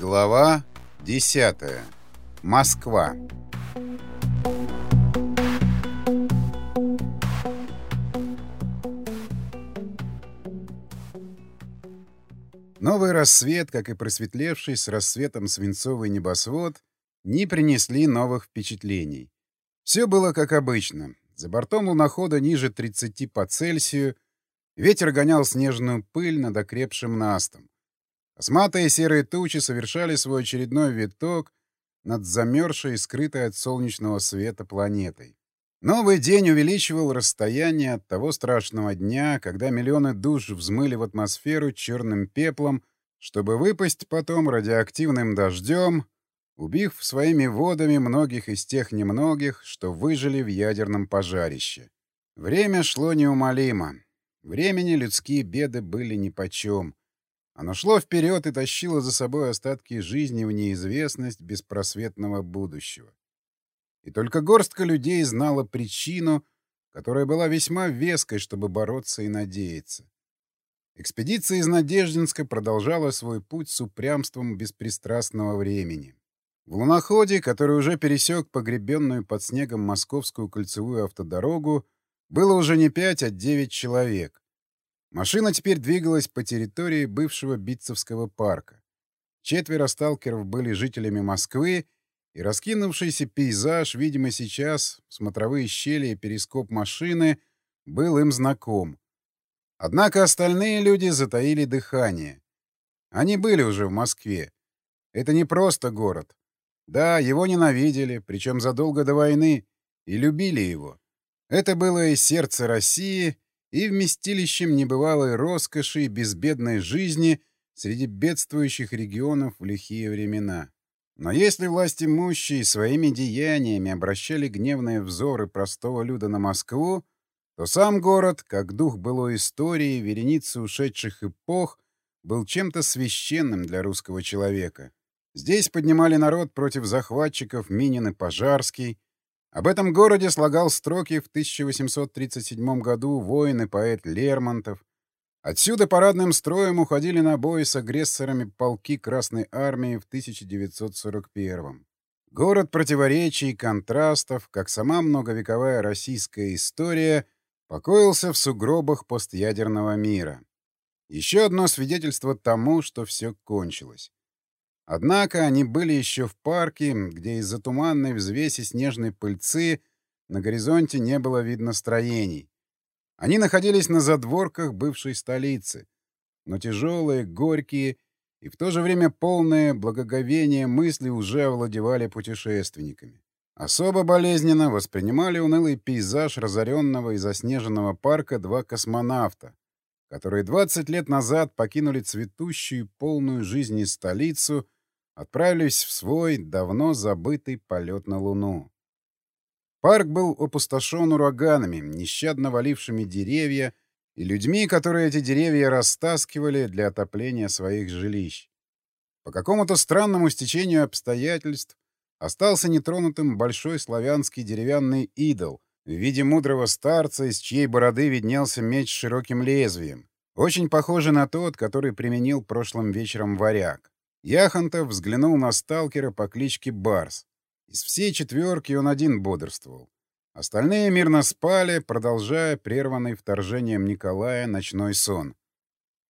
Глава 10. Москва. Новый рассвет, как и просветлевший с рассветом свинцовый небосвод, не принесли новых впечатлений. Все было как обычно. За бортом лунохода ниже 30 по Цельсию, ветер гонял снежную пыль над окрепшим настом. Косматые серые тучи совершали свой очередной виток над замерзшей и скрытой от солнечного света планетой. Новый день увеличивал расстояние от того страшного дня, когда миллионы душ взмыли в атмосферу черным пеплом, чтобы выпасть потом радиоактивным дождем, убив своими водами многих из тех немногих, что выжили в ядерном пожарище. Время шло неумолимо. Времени людские беды были нипочем. Оно шло вперед и тащило за собой остатки жизни в неизвестность беспросветного будущего. И только горстка людей знала причину, которая была весьма веской, чтобы бороться и надеяться. Экспедиция из Надеждинска продолжала свой путь с упрямством беспристрастного времени. В луноходе, который уже пересек погребенную под снегом московскую кольцевую автодорогу, было уже не пять, а девять человек. Машина теперь двигалась по территории бывшего Битцевского парка. Четверо сталкеров были жителями Москвы, и раскинувшийся пейзаж, видимо, сейчас, смотровые щели и перископ машины, был им знаком. Однако остальные люди затаили дыхание. Они были уже в Москве. Это не просто город. Да, его ненавидели, причем задолго до войны, и любили его. Это было и сердце России — и вместилищем небывалой роскоши и безбедной жизни среди бедствующих регионов в лихие времена. Но если власти имущие своими деяниями обращали гневные взоры простого люда на Москву, то сам город, как дух былой истории, вереницы ушедших эпох, был чем-то священным для русского человека. Здесь поднимали народ против захватчиков Минин и Пожарский, об этом городе слагал строки в 1837 году воин и поэт Лермонтов. Отсюда парадным строем уходили на бой с агрессорами полки Красной Армии в 1941 Город противоречий и контрастов, как сама многовековая российская история, покоился в сугробах постъядерного мира. Еще одно свидетельство тому, что все кончилось. Однако они были еще в парке, где из-за туманной взвеси снежной пыльцы на горизонте не было видно строений. Они находились на задворках бывшей столицы, но тяжелые, горькие и в то же время полные благоговения мысли уже овладевали путешественниками. Особо болезненно воспринимали унылый пейзаж разоренного и заснеженного парка два космонавта, которые 20 лет назад покинули цветущую, полную жизни столицу — отправились в свой давно забытый полет на Луну. Парк был опустошен ураганами, нещадно валившими деревья и людьми, которые эти деревья растаскивали для отопления своих жилищ. По какому-то странному стечению обстоятельств остался нетронутым большой славянский деревянный идол в виде мудрого старца, из чьей бороды виднелся меч с широким лезвием, очень похожий на тот, который применил прошлым вечером варяг. Яхонтов взглянул на сталкера по кличке Барс. Из всей четверки он один бодрствовал. Остальные мирно спали, продолжая прерванный вторжением Николая ночной сон.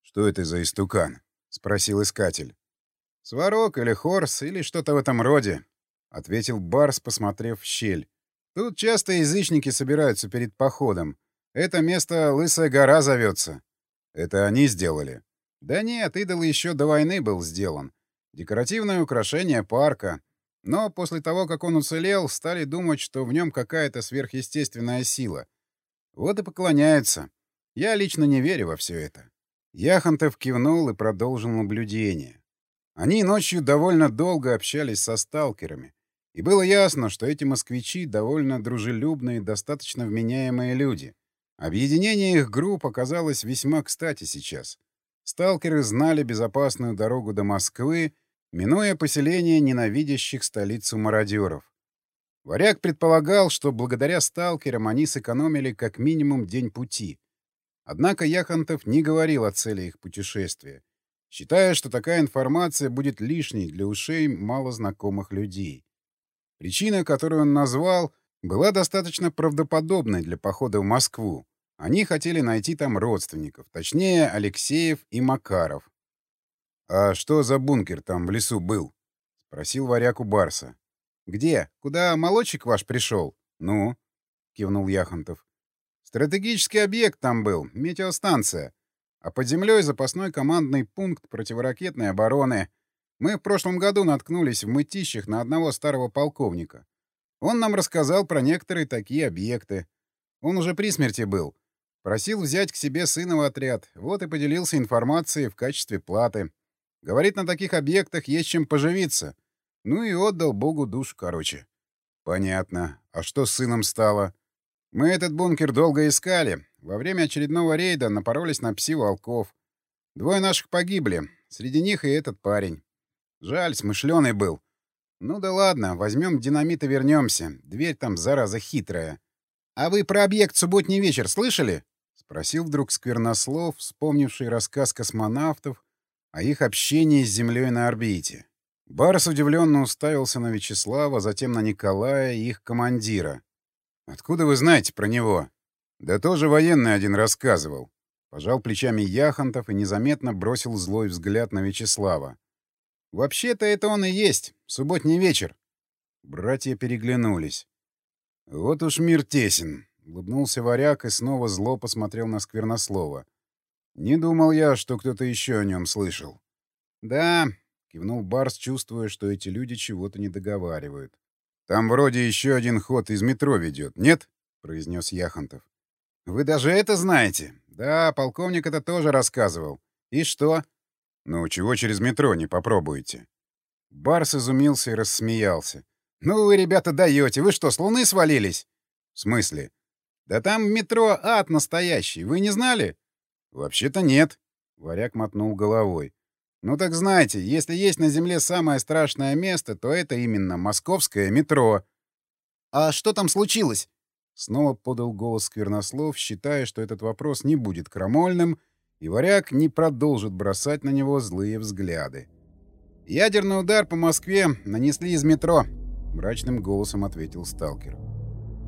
«Что это за истукан?» — спросил искатель. «Сварог или хорс, или что-то в этом роде», — ответил Барс, посмотрев в щель. «Тут часто язычники собираются перед походом. Это место Лысая гора зовется». «Это они сделали?» «Да нет, идол еще до войны был сделан. Декоративное украшение парка. Но после того, как он уцелел, стали думать, что в нем какая-то сверхъестественная сила. Вот и поклоняются. Я лично не верю во все это. Яхонтов кивнул и продолжил наблюдение. Они ночью довольно долго общались со сталкерами. И было ясно, что эти москвичи довольно дружелюбные достаточно вменяемые люди. Объединение их групп оказалось весьма кстати сейчас. Сталкеры знали безопасную дорогу до Москвы, минуя поселение ненавидящих столицу мародеров. Варяг предполагал, что благодаря сталкерам они сэкономили как минимум день пути. Однако Яхонтов не говорил о цели их путешествия. считая, что такая информация будет лишней для ушей малознакомых людей. Причина, которую он назвал, была достаточно правдоподобной для похода в Москву. Они хотели найти там родственников, точнее, Алексеев и Макаров. «А что за бункер там в лесу был?» — спросил варяг у Барса. «Где? Куда молодчик ваш пришел?» «Ну?» — кивнул Яхонтов. «Стратегический объект там был, метеостанция. А под землей запасной командный пункт противоракетной обороны. Мы в прошлом году наткнулись в мытищах на одного старого полковника. Он нам рассказал про некоторые такие объекты. Он уже при смерти был. Просил взять к себе сына в отряд. Вот и поделился информацией в качестве платы. Говорит, на таких объектах есть чем поживиться. Ну и отдал Богу душ, короче. Понятно. А что с сыном стало? Мы этот бункер долго искали. Во время очередного рейда напоролись на пси-волков. Двое наших погибли. Среди них и этот парень. Жаль, смышленый был. Ну да ладно, возьмем динамит и вернемся. Дверь там, зараза, хитрая. А вы про объект «Субботний вечер» слышали? Спросил вдруг Сквернослов, вспомнивший рассказ космонавтов о их общении с Землей на орбите. Барс удивленно уставился на Вячеслава, затем на Николая и их командира. «Откуда вы знаете про него?» «Да тоже военный один рассказывал». Пожал плечами Яхонтов и незаметно бросил злой взгляд на Вячеслава. «Вообще-то это он и есть. Субботний вечер». Братья переглянулись. «Вот уж мир тесен», — улыбнулся варяг и снова зло посмотрел на Сквернослова. «Не думал я, что кто-то еще о нем слышал». «Да», — кивнул Барс, чувствуя, что эти люди чего-то не договаривают. «Там вроде еще один ход из метро ведет, нет?» — произнес Яхонтов. «Вы даже это знаете?» «Да, полковник это тоже рассказывал. И что?» «Ну, чего через метро не попробуете?» Барс изумился и рассмеялся. «Ну вы, ребята, даете. Вы что, с луны свалились?» «В смысле?» «Да там метро ад настоящий. Вы не знали?» «Вообще-то нет», — варяг мотнул головой. «Ну так знаете, если есть на Земле самое страшное место, то это именно московское метро». «А что там случилось?» Снова подал голос Сквернослов, считая, что этот вопрос не будет крамольным, и варяг не продолжит бросать на него злые взгляды. «Ядерный удар по Москве нанесли из метро», — мрачным голосом ответил сталкер.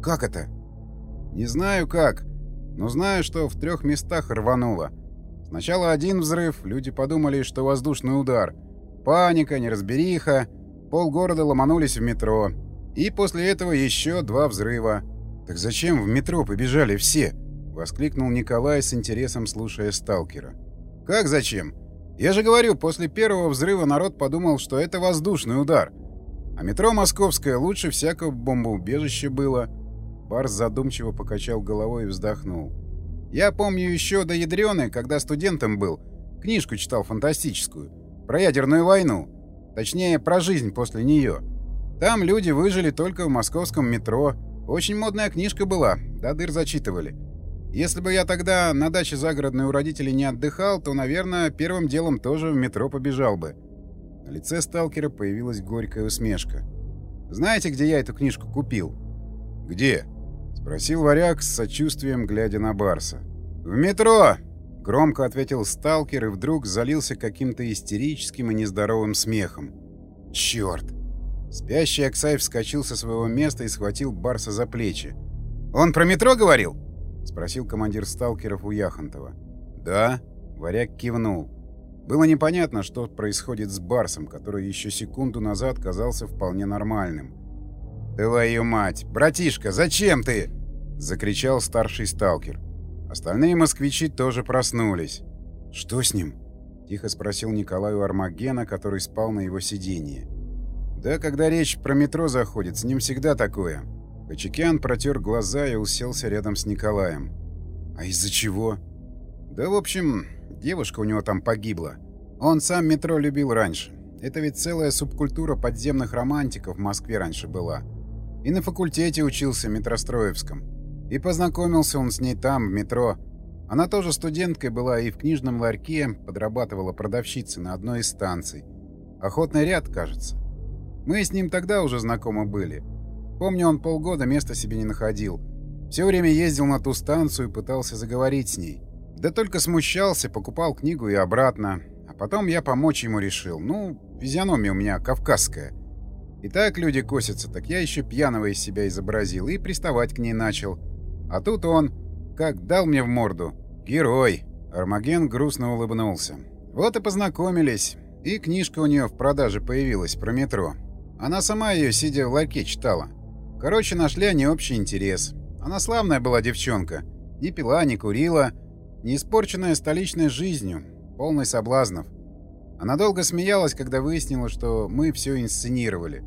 «Как это?» «Не знаю как, но знаю, что в трех местах рвануло. Сначала один взрыв, люди подумали, что воздушный удар. Паника, неразбериха, полгорода ломанулись в метро. И после этого еще два взрыва. Так зачем в метро побежали все?» — воскликнул Николай с интересом, слушая сталкера. «Как зачем? Я же говорю, после первого взрыва народ подумал, что это воздушный удар. А метро московское лучше всякого бомбоубежища было». Барс задумчиво покачал головой и вздохнул. «Я помню еще до ядреной, когда студентом был, книжку читал фантастическую, про ядерную войну. Точнее, про жизнь после нее. Там люди выжили только в московском метро. Очень модная книжка была, до дыр зачитывали. Если бы я тогда на даче загородной у родителей не отдыхал, то, наверное, первым делом тоже в метро побежал бы. На лице сталкера появилась горькая усмешка. «Знаете, где я эту книжку купил?» «Где?» — спросил варяг с сочувствием, глядя на Барса. «В метро!» — громко ответил сталкер и вдруг залился каким-то истерическим и нездоровым смехом. «Черт!» Спящий Аксай вскочил со своего места и схватил Барса за плечи. «Он про метро говорил?» — спросил командир сталкеров у Яхонтова. «Да», — варяг кивнул. Было непонятно, что происходит с Барсом, который еще секунду назад казался вполне нормальным. «Твою мать! Братишка, зачем ты?» — закричал старший сталкер. Остальные москвичи тоже проснулись. «Что с ним?» — тихо спросил Николай у Армагена, который спал на его сиденье. «Да, когда речь про метро заходит, с ним всегда такое. Качекян протер глаза и уселся рядом с Николаем. «А из-за чего?» «Да, в общем, девушка у него там погибла. Он сам метро любил раньше. Это ведь целая субкультура подземных романтиков в Москве раньше была. И на факультете учился Метростроевском. И познакомился он с ней там, в метро. Она тоже студенткой была и в книжном ларьке подрабатывала продавщицей на одной из станций. Охотный ряд, кажется. Мы с ним тогда уже знакомы были. Помню, он полгода места себе не находил. Все время ездил на ту станцию и пытался заговорить с ней. Да только смущался, покупал книгу и обратно. А потом я помочь ему решил. Ну, физиономия у меня кавказская. И так люди косятся, так я еще пьяного из себя изобразил и приставать к ней начал. А тут он, как дал мне в морду. Герой. Армаген грустно улыбнулся. Вот и познакомились. И книжка у нее в продаже появилась про метро. Она сама ее, сидя в ларьке, читала. Короче, нашли они общий интерес. Она славная была девчонка. Не пила, не курила. Не испорченная столичной жизнью. Полной соблазнов. Она долго смеялась, когда выяснила, что мы все инсценировали.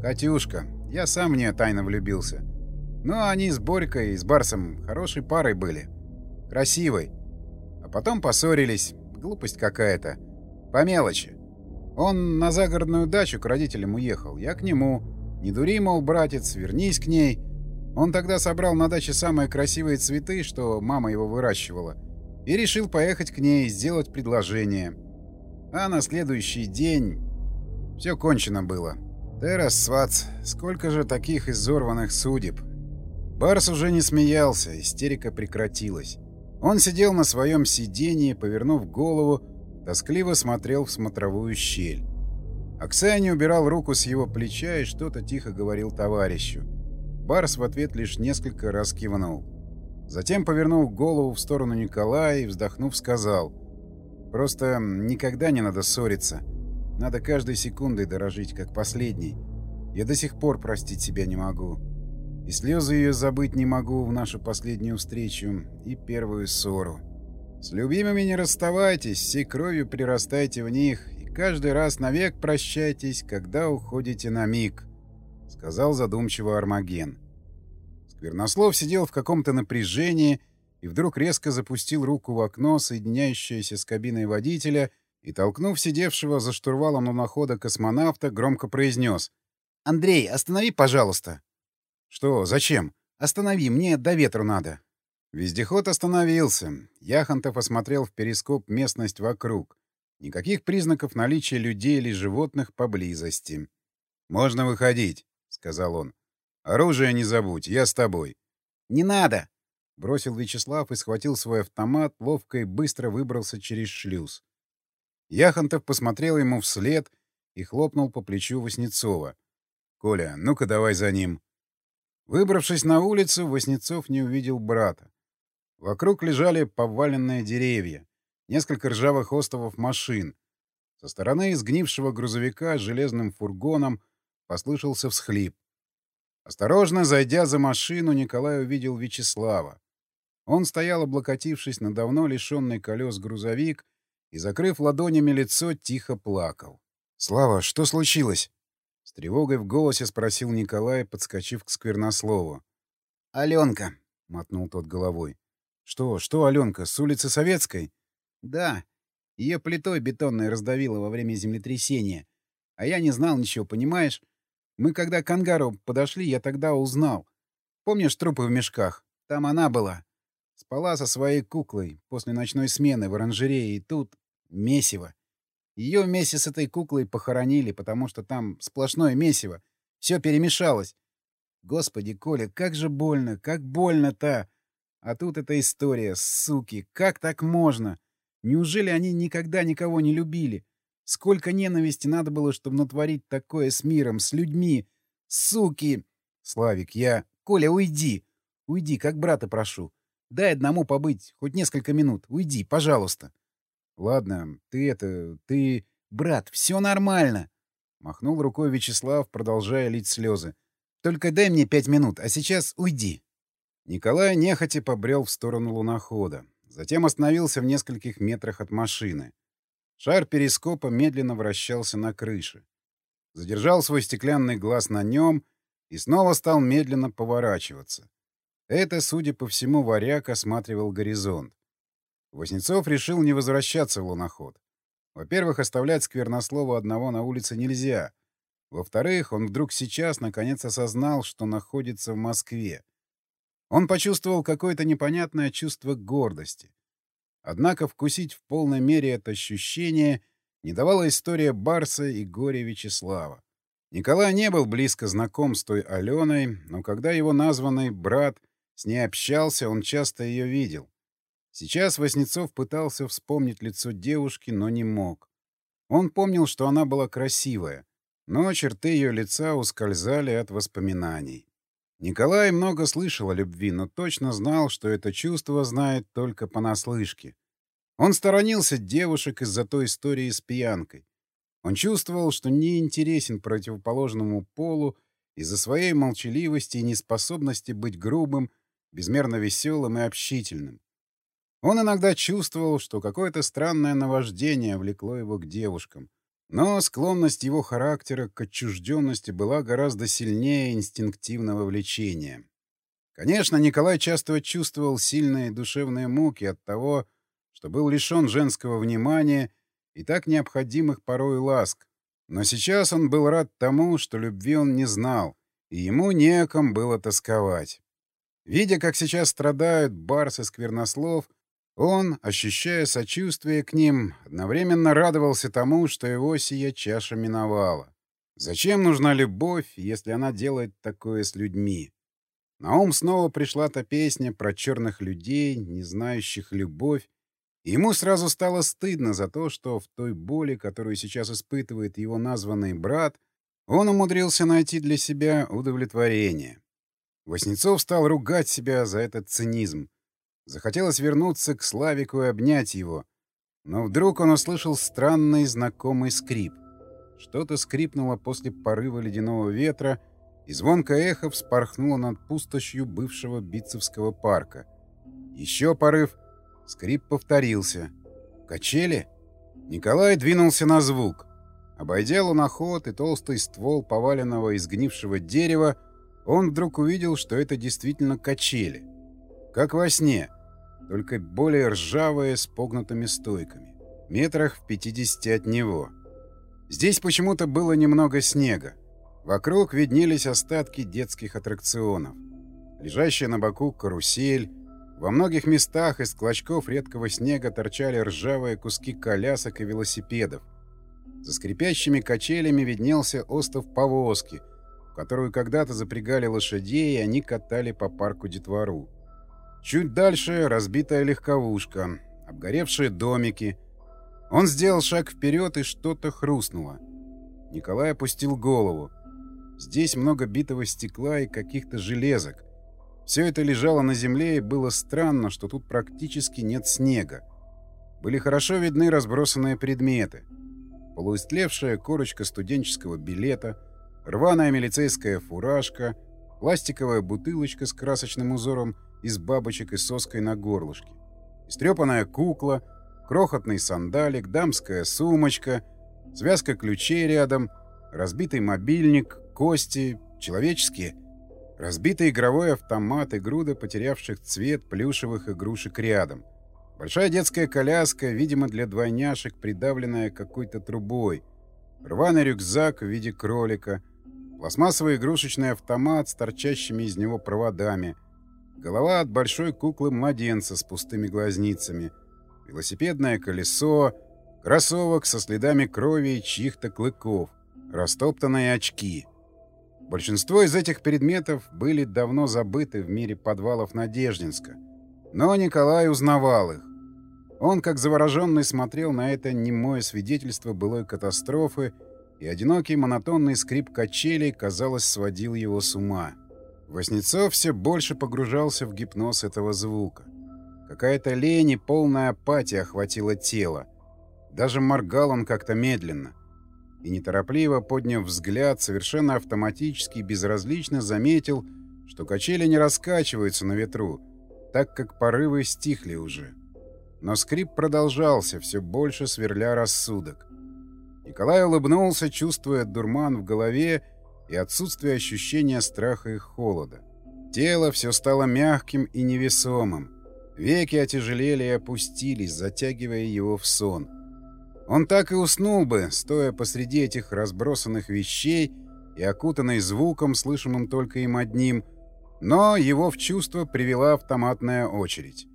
Катюшка. Я сам в нее тайно влюбился. Но они с Борькой и с Барсом хорошей парой были. Красивой. А потом поссорились. Глупость какая-то. По мелочи. Он на загородную дачу к родителям уехал. Я к нему. Не дури, мол, братец, вернись к ней. Он тогда собрал на даче самые красивые цветы, что мама его выращивала, и решил поехать к ней и сделать предложение. А на следующий день... Все кончено было. Террас, свац, сколько же таких изорванных судеб. Барс уже не смеялся, истерика прекратилась. Он сидел на своем сиденье, повернув голову, тоскливо смотрел в смотровую щель. Оксане убирал руку с его плеча и что-то тихо говорил товарищу. Барс в ответ лишь несколько раз кивнул. Затем повернул голову в сторону Николая и, вздохнув, сказал. «Просто никогда не надо ссориться. Надо каждой секундой дорожить, как последней. Я до сих пор простить себя не могу. И слезы ее забыть не могу в нашу последнюю встречу и первую ссору. С любимыми не расставайтесь, всей кровью прирастайте в них, и каждый раз навек прощайтесь, когда уходите на миг». — сказал задумчиво Армаген. Сквернослов сидел в каком-то напряжении и вдруг резко запустил руку в окно, соединяющееся с кабиной водителя, и, толкнув сидевшего за штурвалом лунохода космонавта, громко произнес. «Андрей, останови, пожалуйста!» «Что? Зачем?» «Останови, мне до ветру надо». Вездеход остановился. Яхонтов осмотрел в перископ местность вокруг. Никаких признаков наличия людей или животных поблизости. «Можно выходить» сказал он. «Оружие не забудь, я с тобой». «Не надо!» — бросил Вячеслав и схватил свой автомат, ловко и быстро выбрался через шлюз. Яхонтов посмотрел ему вслед и хлопнул по плечу Васнецова. «Коля, ну-ка давай за ним». Выбравшись на улицу, Васнецов не увидел брата. Вокруг лежали поваленные деревья, несколько ржавых остовов машин. Со стороны изгнившего грузовика с железным фургоном — Послышался всхлип. Осторожно зайдя за машину, Николай увидел Вячеслава. Он стоял, облокотившись на давно лишенный колес грузовик и, закрыв ладонями лицо, тихо плакал. «Слава, что случилось?» С тревогой в голосе спросил Николай, подскочив к сквернослову. «Аленка», — мотнул тот головой. «Что, что, Аленка, с улицы Советской?» «Да. Ее плитой бетонной раздавило во время землетрясения. А я не знал ничего, понимаешь? Мы когда к ангару подошли, я тогда узнал. Помнишь трупы в мешках? Там она была. Спала со своей куклой после ночной смены в оранжерее, и тут месиво. Ее вместе с этой куклой похоронили, потому что там сплошное месиво. Все перемешалось. Господи, Коля, как же больно, как больно-то! А тут эта история, суки, как так можно? Неужели они никогда никого не любили? Сколько ненависти надо было, чтобы натворить такое с миром, с людьми. Суки! Славик, я... Коля, уйди! Уйди, как брата прошу. Дай одному побыть хоть несколько минут. Уйди, пожалуйста. Ладно, ты это... Ты... Брат, все нормально. Махнул рукой Вячеслав, продолжая лить слезы. Только дай мне пять минут, а сейчас уйди. Николай нехотя побрел в сторону лунохода. Затем остановился в нескольких метрах от машины. Шар перископа медленно вращался на крыше. Задержал свой стеклянный глаз на нем и снова стал медленно поворачиваться. Это, судя по всему, варяг осматривал горизонт. Воснецов решил не возвращаться в луноход. Во-первых, оставлять сквернослова одного на улице нельзя. Во-вторых, он вдруг сейчас наконец осознал, что находится в Москве. Он почувствовал какое-то непонятное чувство гордости. Однако вкусить в полной мере это ощущение не давала история Барса и горя Вячеслава. Николай не был близко знаком с той Аленой, но когда его названный брат с ней общался, он часто ее видел. Сейчас Воснецов пытался вспомнить лицо девушки, но не мог. Он помнил, что она была красивая, но черты ее лица ускользали от воспоминаний. Николай много слышал о любви, но точно знал, что это чувство знает только понаслышке. Он сторонился девушек из-за той истории с пьянкой. Он чувствовал, что не интересен противоположному полу из-за своей молчаливости и неспособности быть грубым, безмерно веселым и общительным. Он иногда чувствовал, что какое-то странное наваждение влекло его к девушкам. Но склонность его характера к отчужденности была гораздо сильнее инстинктивного влечения. Конечно, Николай часто чувствовал сильные душевные муки от того, что был лишен женского внимания и так необходимых порой ласк. Но сейчас он был рад тому, что любви он не знал, и ему неком было тосковать. Видя, как сейчас страдают барсы сквернослов, он, ощущая сочувствие к ним, одновременно радовался тому, что его сия чаша миновала. Зачем нужна любовь, если она делает такое с людьми? На ум снова пришла та песня про черных людей, не знающих любовь, и ему сразу стало стыдно за то, что в той боли, которую сейчас испытывает его названный брат, он умудрился найти для себя удовлетворение. Воснецов стал ругать себя за этот цинизм. Захотелось вернуться к Славику и обнять его. Но вдруг он услышал странный знакомый скрип. Что-то скрипнуло после порыва ледяного ветра, и звонкое эхо вспорхнуло над пустошью бывшего Битцевского парка. Еще порыв. Скрип повторился. «Качели?» Николай двинулся на звук. Обойдя луноход и толстый ствол поваленного и сгнившего дерева, он вдруг увидел, что это действительно качели. Как во сне только более ржавые с погнутыми стойками, метрах в 50 от него. Здесь почему-то было немного снега. Вокруг виднелись остатки детских аттракционов. Лежащая на боку карусель. Во многих местах из клочков редкого снега торчали ржавые куски колясок и велосипедов. За скрипящими качелями виднелся остов повозки, которую когда-то запрягали лошадей, и они катали по парку детвору. Чуть дальше разбитая легковушка, обгоревшие домики. Он сделал шаг вперед, и что-то хрустнуло. Николай опустил голову. Здесь много битого стекла и каких-то железок. Все это лежало на земле, и было странно, что тут практически нет снега. Были хорошо видны разбросанные предметы. Полуистлевшая корочка студенческого билета, рваная милицейская фуражка, пластиковая бутылочка с красочным узором из бабочек и соской на горлышке. Истрепанная кукла, крохотный сандалик, дамская сумочка, связка ключей рядом, разбитый мобильник, кости, человеческие, разбитый игровой автомат и груда потерявших цвет плюшевых игрушек рядом. Большая детская коляска, видимо, для двойняшек, придавленная какой-то трубой. Рваный рюкзак в виде кролика. Пластмассовый игрушечный автомат с торчащими из него проводами — Голова от большой куклы-младенца с пустыми глазницами. Велосипедное колесо. Кроссовок со следами крови и чьих-то клыков. Растоптанные очки. Большинство из этих предметов были давно забыты в мире подвалов Надеждинска. Но Николай узнавал их. Он, как завороженный, смотрел на это немое свидетельство былой катастрофы, и одинокий монотонный скрип качелей, казалось, сводил его с ума. Воснецов все больше погружался в гипноз этого звука. Какая-то лень и полная апатия охватила тело. Даже моргал он как-то медленно. И неторопливо, подняв взгляд, совершенно автоматически и безразлично заметил, что качели не раскачиваются на ветру, так как порывы стихли уже. Но скрип продолжался, все больше сверля рассудок. Николай улыбнулся, чувствуя дурман в голове и отсутствие ощущения страха и холода. Тело все стало мягким и невесомым. Веки отяжелели и опустились, затягивая его в сон. Он так и уснул бы, стоя посреди этих разбросанных вещей и окутанный звуком, слышимым только им одним, но его в чувство привела автоматная очередь.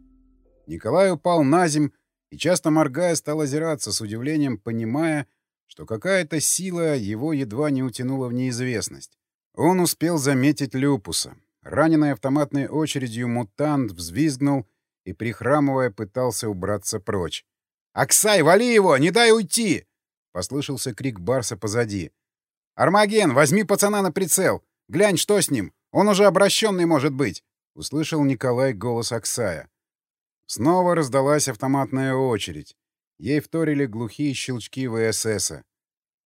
Николай упал на земь и, часто моргая, стал озираться с удивлением, понимая, что какая-то сила его едва не утянула в неизвестность. Он успел заметить Люпуса. Раненый автоматной очередью мутант взвизгнул и, прихрамывая, пытался убраться прочь. «Аксай, вали его! Не дай уйти!» — послышался крик Барса позади. «Армаген, возьми пацана на прицел! Глянь, что с ним! Он уже обращенный может быть!» — услышал Николай голос Аксая. Снова раздалась автоматная очередь. Ей вторили глухие щелчки ВССа.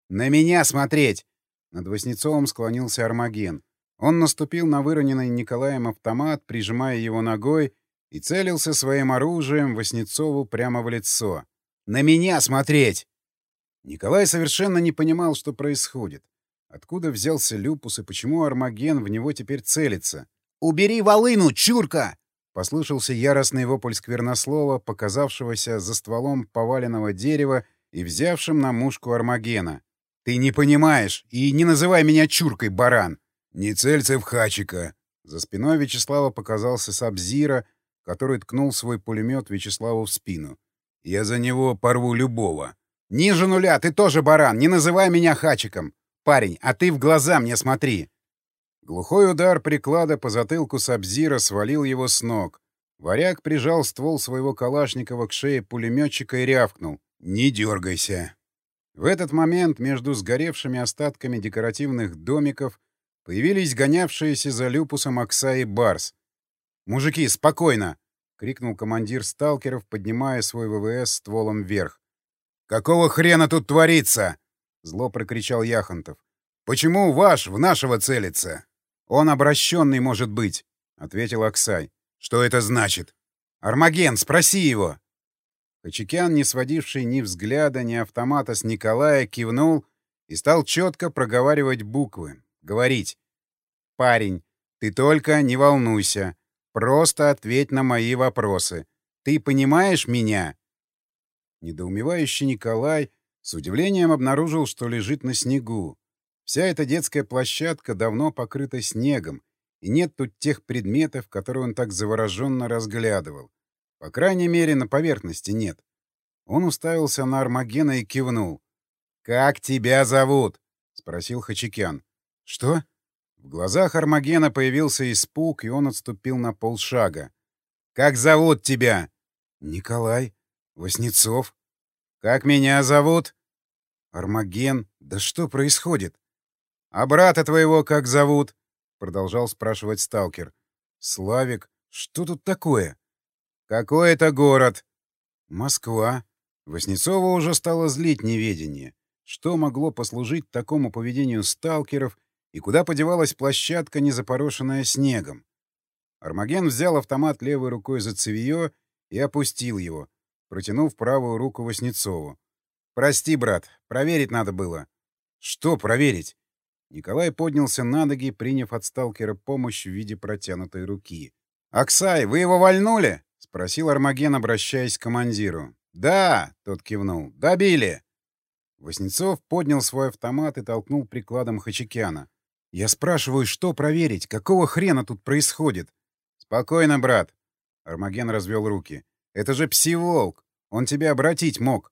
«На меня смотреть!» Над Васнецовым склонился Армаген. Он наступил на выроненный Николаем автомат, прижимая его ногой, и целился своим оружием Васнецову прямо в лицо. «На меня смотреть!» Николай совершенно не понимал, что происходит. Откуда взялся Люпус и почему Армаген в него теперь целится? «Убери волыну, чурка!» Послышался яростный вопль сквернослова, показавшегося за стволом поваленного дерева и взявшим на мушку Армагена. «Ты не понимаешь! И не называй меня чуркой, баран!» «Не целься в хачика!» За спиной Вячеслава показался Сабзира, который ткнул свой пулемет Вячеславу в спину. «Я за него порву любого!» «Ниже нуля! Ты тоже баран! Не называй меня хачиком! Парень, а ты в глаза мне смотри!» Глухой удар приклада по затылку Сабзира свалил его с ног. Варяг прижал ствол своего Калашникова к шее пулеметчика и рявкнул. «Не дергайся!» В этот момент между сгоревшими остатками декоративных домиков появились гонявшиеся за люпусом Окса и Барс. «Мужики, спокойно!» — крикнул командир сталкеров, поднимая свой ВВС стволом вверх. «Какого хрена тут творится?» — зло прокричал Яхонтов. «Почему ваш в нашего целится?» «Он обращенный, может быть», — ответил Аксай. «Что это значит?» «Армаген, спроси его!» Хачикян, не сводивший ни взгляда, ни автомата с Николая, кивнул и стал четко проговаривать буквы, говорить. «Парень, ты только не волнуйся. Просто ответь на мои вопросы. Ты понимаешь меня?» Недоумевающий Николай с удивлением обнаружил, что лежит на снегу. Вся эта детская площадка давно покрыта снегом, и нет тут тех предметов, которые он так завороженно разглядывал. По крайней мере, на поверхности нет. Он уставился на Армагена и кивнул. «Как тебя зовут?» — спросил Хачикян. «Что?» В глазах Армагена появился испуг, и он отступил на полшага. «Как зовут тебя?» «Николай. Воснецов». «Как меня зовут?» «Армаген. Да что происходит?» «А брата твоего как зовут?» — продолжал спрашивать сталкер. «Славик, что тут такое?» «Какой это город?» «Москва». Воснецова уже стало злить неведение. Что могло послужить такому поведению сталкеров и куда подевалась площадка, не запорошенная снегом? Армаген взял автомат левой рукой за цевьё и опустил его, протянув правую руку Воснецову. «Прости, брат, проверить надо было». «Что проверить?» Николай поднялся на ноги, приняв от сталкера помощь в виде протянутой руки. «Аксай, вы его вальнули?» — спросил Армаген, обращаясь к командиру. «Да!» — тот кивнул. «Добили!» Воснецов поднял свой автомат и толкнул прикладом Хачикяна. «Я спрашиваю, что проверить? Какого хрена тут происходит?» «Спокойно, брат!» Армаген развел руки. «Это же псиволк! Он тебя обратить мог!»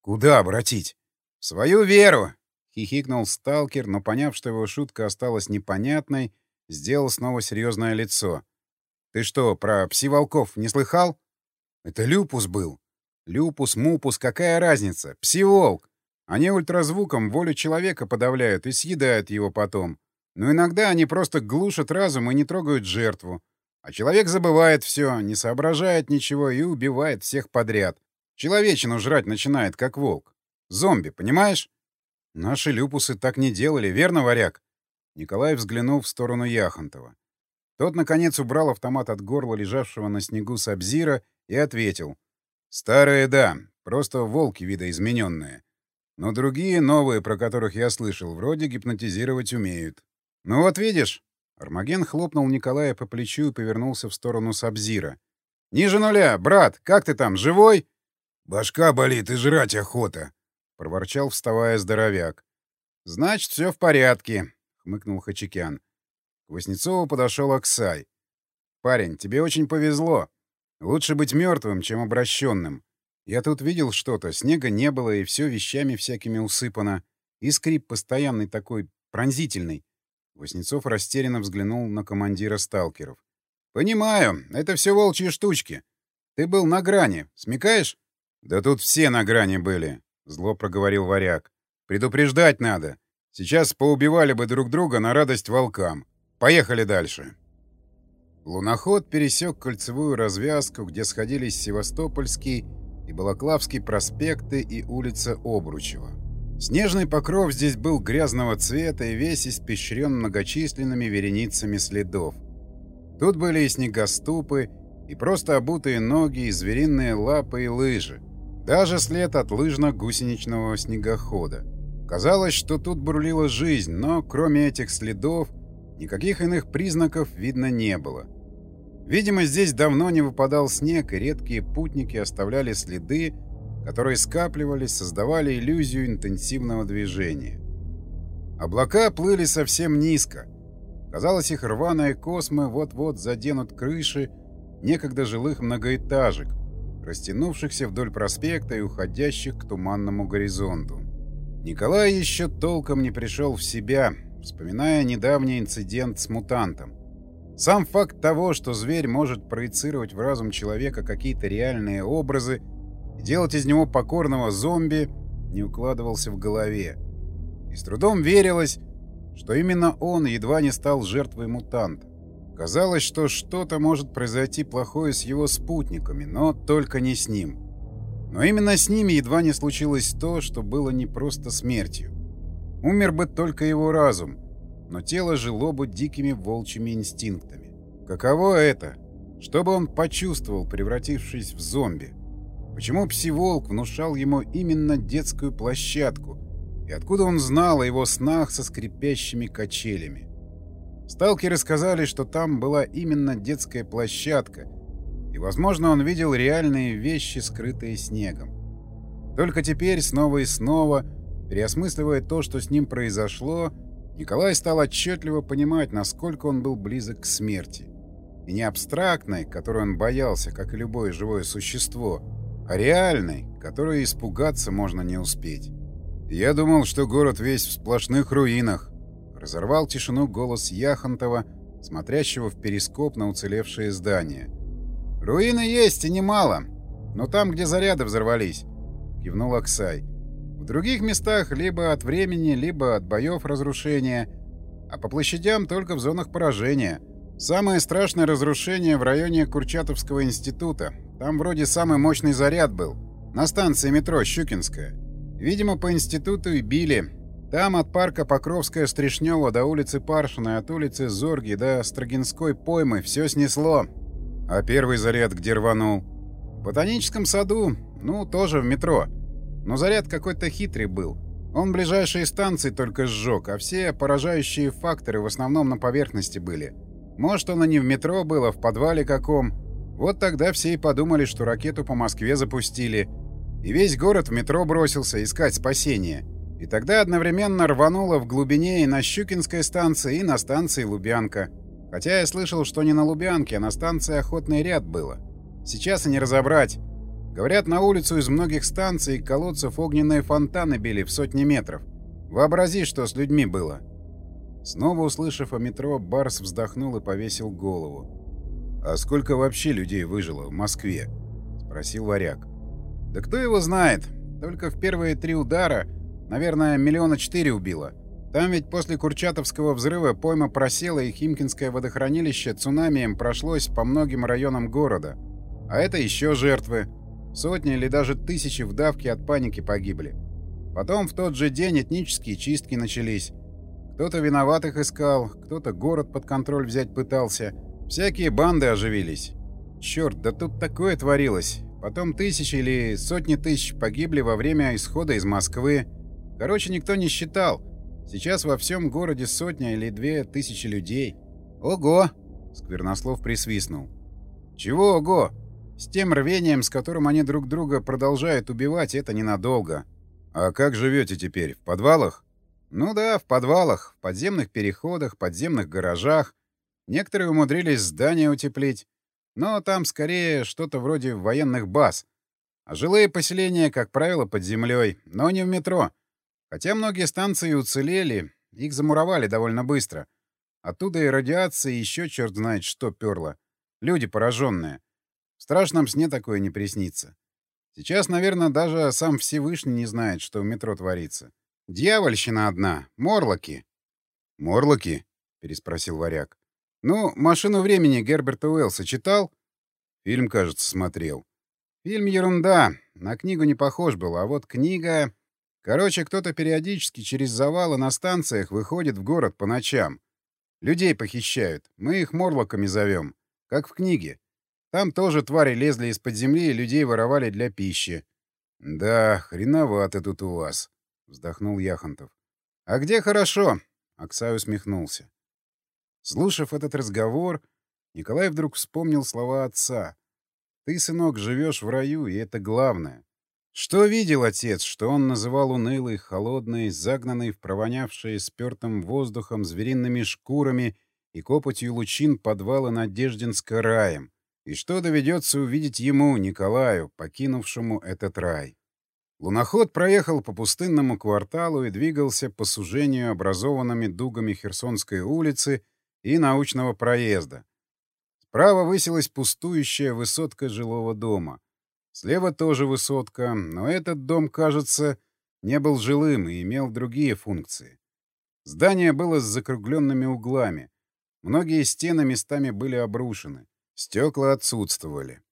«Куда обратить?» «В свою веру!» — хихикнул сталкер, но, поняв, что его шутка осталась непонятной, сделал снова серьезное лицо. «Ты что, про пси-волков не слыхал?» «Это люпус был». «Люпус, мупус, какая разница? Пси-волк. Они ультразвуком волю человека подавляют и съедают его потом. Но иногда они просто глушат разум и не трогают жертву. А человек забывает все, не соображает ничего и убивает всех подряд. Человечину жрать начинает, как волк. Зомби, понимаешь?» Наши люпусы так не делали, верно, варяг? Николай взглянул в сторону Яхонтова. Тот, наконец, убрал автомат от горла лежавшего на снегу Сабзира и ответил. «Старые, да, просто волки видоизмененные. Но другие, новые, про которых я слышал, вроде гипнотизировать умеют. Ну вот видишь?» Армаген хлопнул Николая по плечу и повернулся в сторону Сабзира. «Ниже нуля! Брат, как ты там, живой?» «Башка болит и жрать охота!» Проворчал, вставая здоровяк. «Значит, все в порядке», — хмыкнул Хачикян. К Васнецову подошел Аксай. «Парень, тебе очень повезло. Лучше быть мертвым, чем обращенным. Я тут видел что-то, снега не было, и все вещами всякими усыпано. И скрип постоянный такой, пронзительный». Васнецов растерянно взглянул на командира сталкеров. «Понимаю, это все волчьи штучки. Ты был на грани, смекаешь?» «Да тут все на грани были», — зло проговорил варяг. «Предупреждать надо. Сейчас поубивали бы друг друга на радость волкам. Поехали дальше». Луноход пересек кольцевую развязку, где сходились Севастопольский и Балаклавский проспекты и улица Обручева. Снежный покров здесь был грязного цвета и весь испещрен многочисленными вереницами следов. Тут были и снегоступы, и просто обутые ноги, и звериные лапы, и лыжи. Даже след от лыжно-гусеничного снегохода. Казалось, что тут бурлила жизнь, но кроме этих следов никаких иных признаков видно не было. Видимо, здесь давно не выпадал снег, и редкие путники оставляли следы, которые скапливались, создавали иллюзию интенсивного движения. Облака плыли совсем низко. Казалось, их рваные космы вот-вот заденут крыши некогда жилых многоэтажек, растянувшихся вдоль проспекта и уходящих к туманному горизонту. Николай еще толком не пришел в себя, вспоминая недавний инцидент с мутантом. Сам факт того, что зверь может проецировать в разум человека какие-то реальные образы и делать из него покорного зомби, не укладывался в голове. И с трудом верилось, что именно он едва не стал жертвой мутанта. Казалось, что что-то может произойти плохое с его спутниками, но только не с ним. Но именно с ними едва не случилось то, что было не просто смертью. Умер бы только его разум, но тело жило бы дикими волчьими инстинктами. Каково это? Что бы он почувствовал, превратившись в зомби? Почему псиволк внушал ему именно детскую площадку? И откуда он знал о его снах со скрипящими качелями? Сталкеры сказали, что там была именно детская площадка, и, возможно, он видел реальные вещи, скрытые снегом. Только теперь, снова и снова, переосмысливая то, что с ним произошло, Николай стал отчетливо понимать, насколько он был близок к смерти. И не абстрактной, которой он боялся, как и любое живое существо, а реальной, которой испугаться можно не успеть. «Я думал, что город весь в сплошных руинах», — разорвал тишину голос Яхонтова, смотрящего в перископ на уцелевшие здания. «Руины есть и немало, но там, где заряды взорвались», — кивнул Аксай. В других местах либо от времени, либо от боев разрушения, а по площадям только в зонах поражения. Самое страшное разрушение в районе Курчатовского института. Там вроде самый мощный заряд был. На станции метро Щукинская. Видимо, по институту и били. Там от парка Покровская-Стришнева до улицы Паршина, от улицы Зорги до Строгинской поймы все снесло. А первый заряд где рванул? В ботаническом саду, ну, тоже в метро. Но заряд какой-то хитрый был. Он ближайшие станции только сжег, а все поражающие факторы в основном на поверхности были. Может, он и не в метро был, а в подвале каком. Вот тогда все и подумали, что ракету по Москве запустили. И весь город в метро бросился искать спасения. И тогда одновременно рвануло в глубине и на Щукинской станции, и на станции Лубянка. Хотя я слышал, что не на Лубянке, а на станции Охотный ряд было. Сейчас и не разобрать. Говорят, на улицу из многих станций колодцев огненные фонтаны били в сотни метров. Вообрази, что с людьми было. Снова услышав о метро, Барс вздохнул и повесил голову. «А сколько вообще людей выжило в Москве?» — спросил варяг. «Да кто его знает? Только в первые три удара, наверное, миллиона четыре убило. Там ведь после Курчатовского взрыва пойма просела, и Химкинское водохранилище цунамием прошлось по многим районам города. А это еще жертвы. Сотни или даже тысячи в давке от паники погибли. Потом в тот же день этнические чистки начались. Кто-то виноватых искал, кто-то город под контроль взять пытался. Всякие банды оживились. Черт, да тут такое творилось. Потом тысячи или сотни тысяч погибли во время исхода из Москвы. Короче, никто не считал. Сейчас во всем городе сотня или две тысячи людей. Ого! Сквернослов присвистнул. Чего ого? С тем рвением, с которым они друг друга продолжают убивать, это ненадолго. А как живете теперь? В подвалах? Ну да, в подвалах, в подземных переходах, подземных гаражах. Некоторые умудрились здания утеплить. Но там скорее что-то вроде военных баз. А жилые поселения, как правило, под землей, но не в метро. Хотя многие станции уцелели, их замуровали довольно быстро. Оттуда и радиация, и еще черт знает что перло. Люди пораженные. В страшном сне такое не приснится. Сейчас, наверное, даже сам Всевышний не знает, что в метро творится. Дьявольщина одна. Морлоки. «Морлоки?» — переспросил варяг. «Ну, «Машину времени» Герберта Уэллса читал?» Фильм, кажется, смотрел. Фильм ерунда. На книгу не похож был, а вот книга... Короче, кто-то периодически через завалы на станциях выходит в город по ночам. Людей похищают. Мы их морлоками зовем. Как в книге. Там тоже твари лезли из-под земли и людей воровали для пищи. «Да, хреновато тут у вас», — вздохнул Яхонтов. «А где хорошо?» — Аксай усмехнулся. Слушав этот разговор, Николай вдруг вспомнил слова отца. «Ты, сынок, живешь в раю, и это главное. Что видел отец, что он называл унылый, холодный, загнанный в провонявшие спертым воздухом, звериными шкурами и копотью лучин подвалы Надеждинска раем? И что доведется увидеть ему, Николаю, покинувшему этот рай? Луноход проехал по пустынному кварталу и двигался по сужению образованными дугами Херсонской улицы и научного проезда. Справа высилась пустующая высотка жилого дома — Слева тоже высотка, но этот дом, кажется, не был жилым и имел другие функции. Здание было с закругленными углами. Многие стены местами были обрушены. Стекла отсутствовали.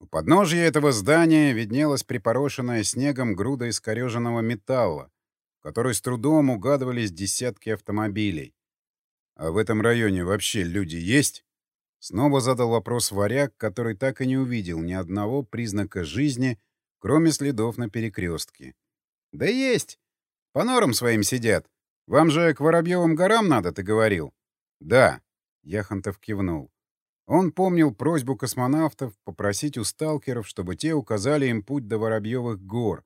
У подножья этого здания виднелась припорошенная снегом груда искореженного металла, в которой с трудом угадывались десятки автомобилей. А в этом районе вообще люди есть? Снова задал вопрос варяг, который так и не увидел ни одного признака жизни, кроме следов на перекрестке. «Да есть! По норам своим сидят. Вам же к Воробьевым горам надо, ты говорил?» «Да», — Яхонтов кивнул. Он помнил просьбу космонавтов попросить у сталкеров, чтобы те указали им путь до Воробьевых гор.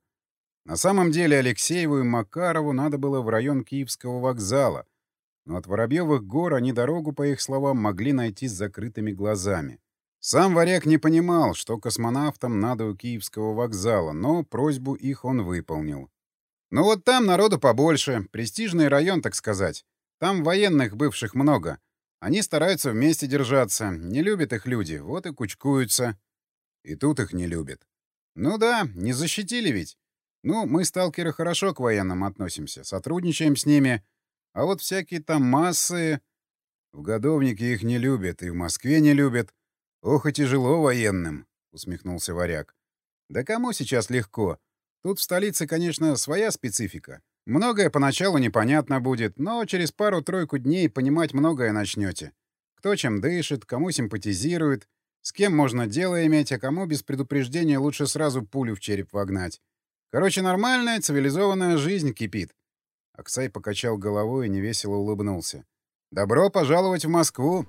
На самом деле Алексееву и Макарову надо было в район Киевского вокзала, но от Воробьевых гор они дорогу, по их словам, могли найти с закрытыми глазами. Сам Варяг не понимал, что космонавтам надо у Киевского вокзала, но просьбу их он выполнил. «Ну вот там народу побольше, престижный район, так сказать. Там военных бывших много. Они стараются вместе держаться, не любят их люди, вот и кучкуются. И тут их не любят. Ну да, не защитили ведь. Ну, мы, сталкеры, хорошо к военным относимся, сотрудничаем с ними, а вот всякие там массы... В годовнике их не любят, и в Москве не любят. Ох и тяжело военным, — усмехнулся варяг. Да кому сейчас легко? Тут в столице, конечно, своя специфика. Многое поначалу непонятно будет, но через пару-тройку дней понимать многое начнете. Кто чем дышит, кому симпатизирует, с кем можно дело иметь, а кому без предупреждения лучше сразу пулю в череп вогнать. Короче, нормальная цивилизованная жизнь кипит. Аксай покачал головой и невесело улыбнулся. «Добро пожаловать в Москву!»